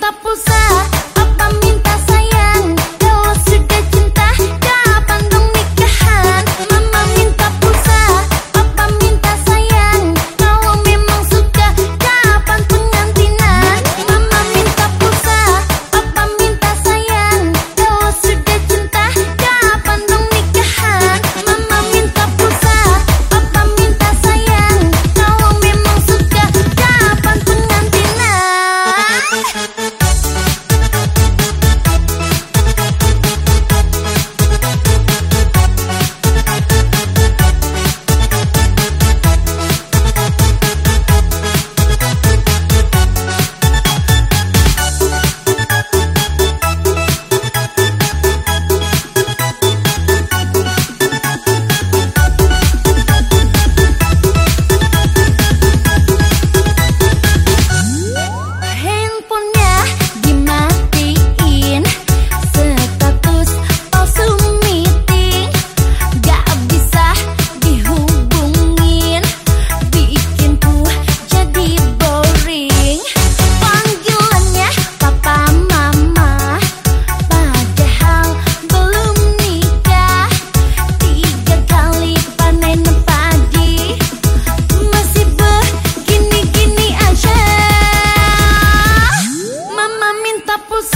Tá pulsar papo